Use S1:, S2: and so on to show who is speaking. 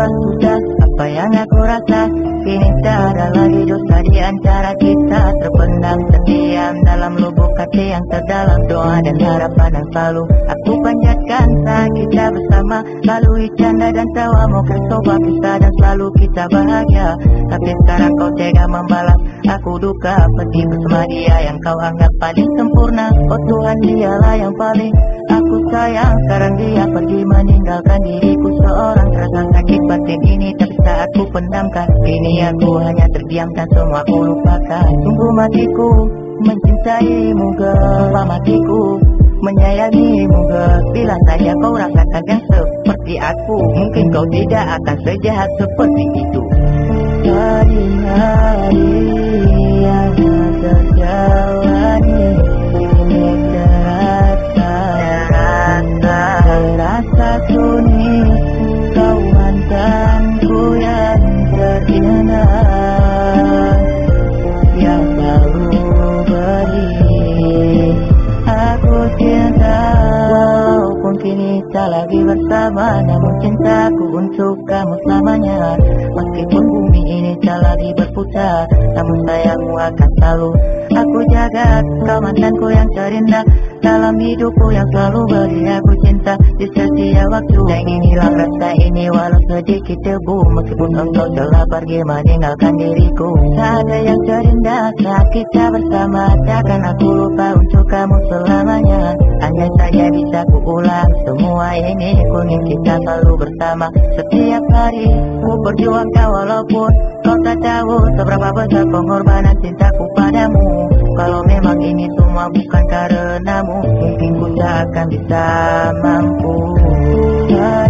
S1: berubah sudah Apa yang aku rasa? Kini tak ada lagi dosa di antara kita. Terpendam terdiam dalam lubuk hati yang terdalam Doa dan harapan yang selalu Aku panjatkan. Saat kita bersama Lalui canda dan tawa mau kecoba kita Dan selalu kita bahagia. Tapi sekarang kau tega membalas Aku duka. Pergi bersama dia yang kau anggap paling sempurna. Oh Tuhan dialah yang paling Aku sayang. Sekarang dia pergi meninggalkan diri batin ini tapi saat ku pendamkan. Kini aku hanya terdiam dan semua aku lupakan. Sungguh matiku mencintaimu gempa matiku menyayangimu Bila saja kau rasakan yang seperti aku Mungkin kau tidak akan sejahat seperti itu. Hari-hari lagi bersama Namun cintaku untuk kamu selamanya. Meskipun bumi ini tak lagi berputar Namun sayangmu akan selalu Aku jaga. Kau mantanku yang terindah Dalam hidupku yang selalu beri aku cinta Di setiap waktu. Dan inilah rasa ini walau sedikit debu. Meskipun engkau telah pergi meninggalkan diriku Tak ada yang terindah. Saat kita bersama Takkan aku lupa untuk ini Ku ingin kita selalu bersama. Setiap hari ku perjuangkan walaupun Kau tak tahu seberapa besar pengorbanan cintaku padamu. Kalau memang ini semua bukan karenamu Mungkin ku tak akan bisa mampu. Hari-hari